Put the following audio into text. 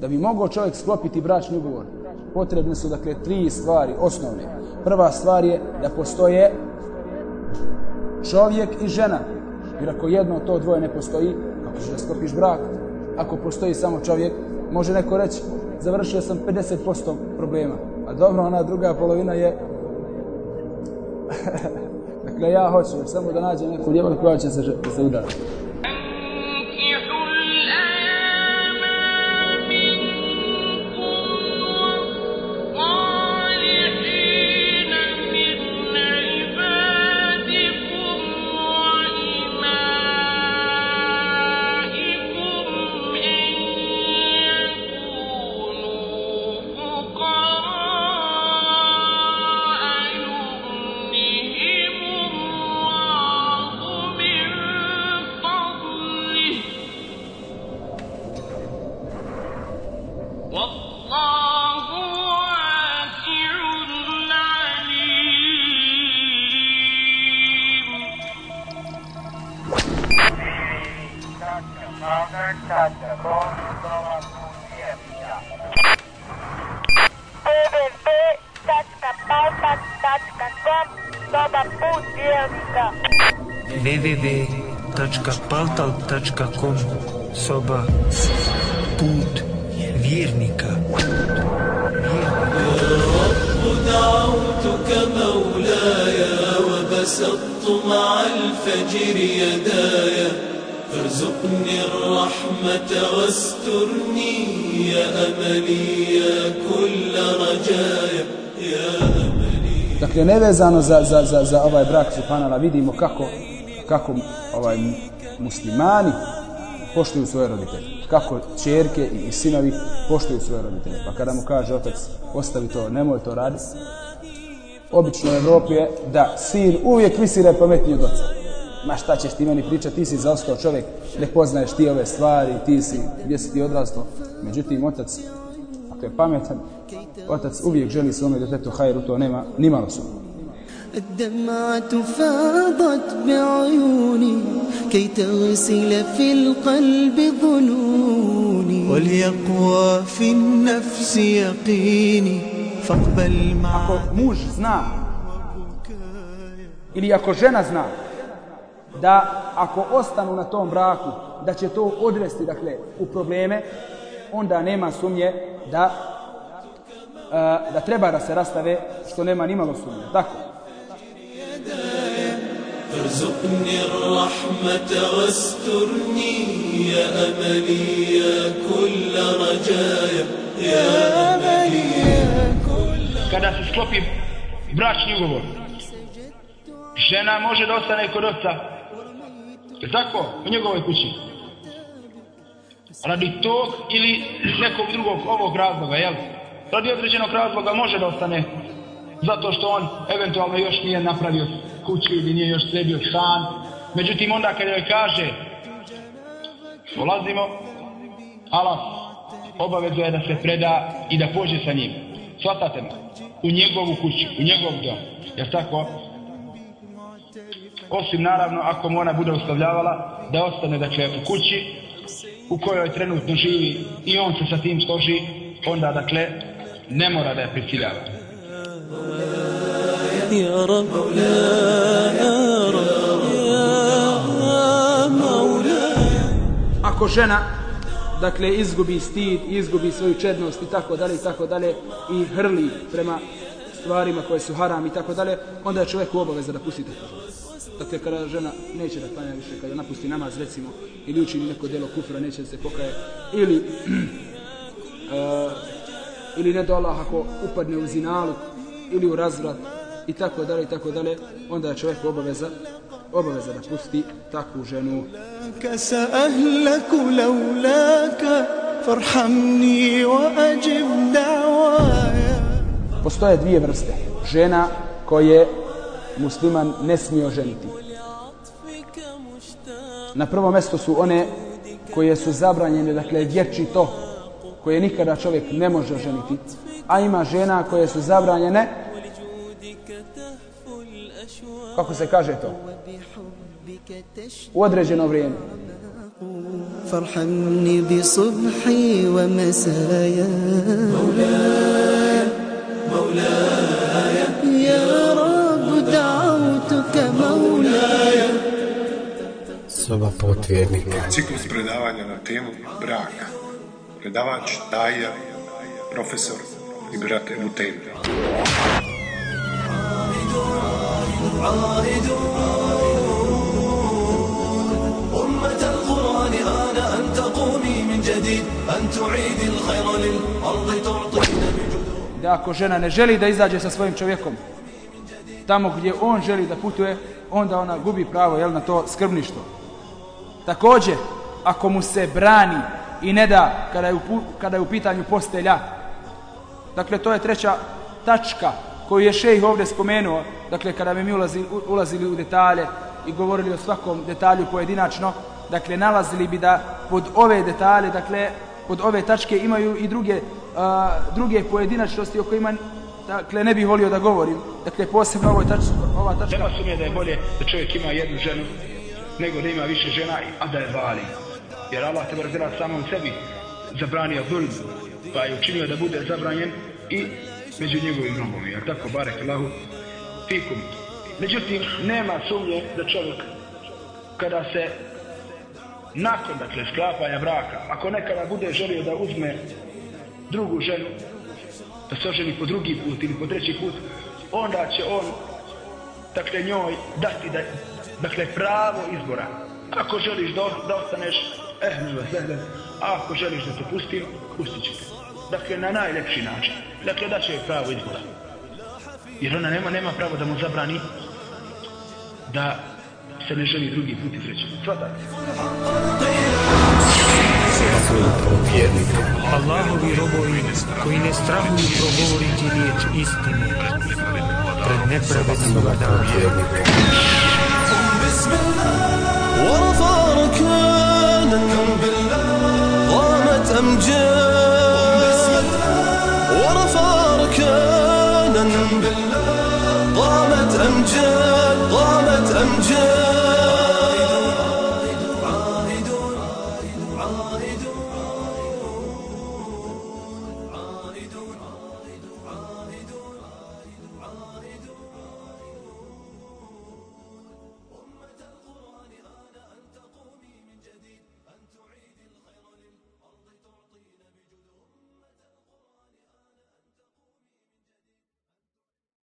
Da bi mogao čovjek sklopiti bračni ugovor, potrebne su dakle tri stvari osnovne. Prva stvar je da postoje čovjek i žena. Jer ako jedno to dvoje ne postoji, kako ćeš da sklopiš brak? Ako postoji samo čovjek, može neko reći, završio sam 50% problema. A dobro, ona druga polovina je... dakle, ja hoću samo da nađem neku djevojku koja će se, se udarati. www.paltal.com Soba Put vjernika دعوتك مولاي وبسطت مع الفجر يداي فارزقني الرحمة واسترني يا أملي يا كل رجايا يا أملي Dakle, nevezano za, za, za, za ovaj brak Subhanala, vidimo kako, kako ovaj muslimani poštuju svoje roditelje. Kako čerke i sinovi poštuju svoje roditelje. Pa kada mu kaže otac, ostavi to, nemoj to raditi. Obično u Evropi je da sin uvijek misli da je pametniji od oca. Ma šta ćeš ti meni pričati, ti si zaostao čovjek, ne poznaješ ti ove stvari, ti si, gdje si ti odrastao. Međutim, otac, ako je pametan, otac uvijek želi svome detetu hajru, to nema nimalo sumnje. الدمعة فاضت بعيوني كي تغسل في القلب ظنوني وليقوى في النفس يقيني فاقبل مع Ako muž zna ili ako žena zna da ako ostanu na tom braku da će to odvesti dakle u probleme onda nema sumnje da uh, da treba da se rastave što nema ni malo sumnje tako ارزقني الرحمة واسترني يا أملي يا كل رجايا يا أملي يا كل kada se sklopi bračni ugovor žena može da ostane kod oca je tako u njegovoj kući radi tog ili nekog drugog ovog razloga jel radi određenog razloga može da ostane zato što on eventualno još nije napravio kuću ili nije još sredio stan. Međutim, onda kada joj kaže ulazimo, Allah obavezu je da se preda i da pođe sa njim. Svatate me, u njegovu kuću, u njegov dom. Jer tako? Osim naravno, ako mu ona bude ustavljavala, da ostane dakle u kući u kojoj trenutno živi i on se sa tim složi, onda dakle ne mora da je prisiljava. يا رب يا رب يا مولاي Ako žena dakle izgubi stid, izgubi svoju čednost i tako dalje i tako dalje i hrli prema stvarima koje su haram i tako dalje, onda je čovjek u obaveza da pusti tako Dakle, kada žena neće da klanja više, kada napusti namaz, recimo, ili učini neko delo kufra, neće da se pokaje, ili, uh, ili ne do Allah, ako upadne u zinaluk, ili u razvrat, i tako dalje i tako dalje, onda je čovjek obaveza obaveza da pusti takvu ženu. Kasa ahlaku laulaka Postoje dvije vrste. Žena koje musliman ne smije oženiti. Na prvo mjesto su one koje su zabranjene, dakle vječito, koje nikada čovjek ne može oženiti. A ima žena koje su zabranjene kako se kaže to u određeno vrijeme فارحمني بصبحي ومسايا مولاي مولاي يا رب دعوتك مولاي Soba potvjernika. Ciklus predavanja na temu brak. Predavač Taja, profesor i brat Ebu Tejmi. أمة القرآن آن أن تقومي من جديد أن تعيد الخير للأرض بجدود da ako žena ne želi da izađe sa svojim čovjekom tamo gdje on želi da putuje, onda ona gubi pravo jel, na to skrbništvo. Također, ako mu se brani i ne da kada je u, kada je u pitanju postelja, dakle to je treća tačka koju je šejh ovdje spomenuo, dakle kada bi mi ulazi, ulazili u detalje i govorili o svakom detalju pojedinačno, dakle nalazili bi da pod ove detalje, dakle pod ove tačke imaju i druge, a, druge pojedinačnosti o kojima dakle ne bih volio da govorim. Dakle posebno ovo je tačka, ova tačka Nema sumnje da je bolje da čovjek ima jednu ženu nego da ima više žena, a da je vali. Jer Allah te vrzela samom sebi zabranio zulm, pa je učinio da bude zabranjen i među njegovim robom. Jer tako, barek Allahu, fikum. Međutim, nema sumnje da čovjek kada se nakon, dakle, sklapanja braka, ako nekada bude želio da uzme drugu ženu, da se oženi po drugi put ili po treći put, onda će on dakle njoj dati da, dakle pravo izbora. Ako želiš da, da ostaneš, eh, ne vas a ako želiš da te pustim, pustit ću te. Dakle, na najlepši način. Dakle, da će joj pravo izbora. Jer ona nema, nema pravo da mu zabrani da se ne želi drugi put i treći. Svatate. Allahovi robovi koji ne strahuju progovoriti riječ istine pred nepravednim danom. ورفع ركانا قامت أمجاد ورفع ركانا قامت أمجاد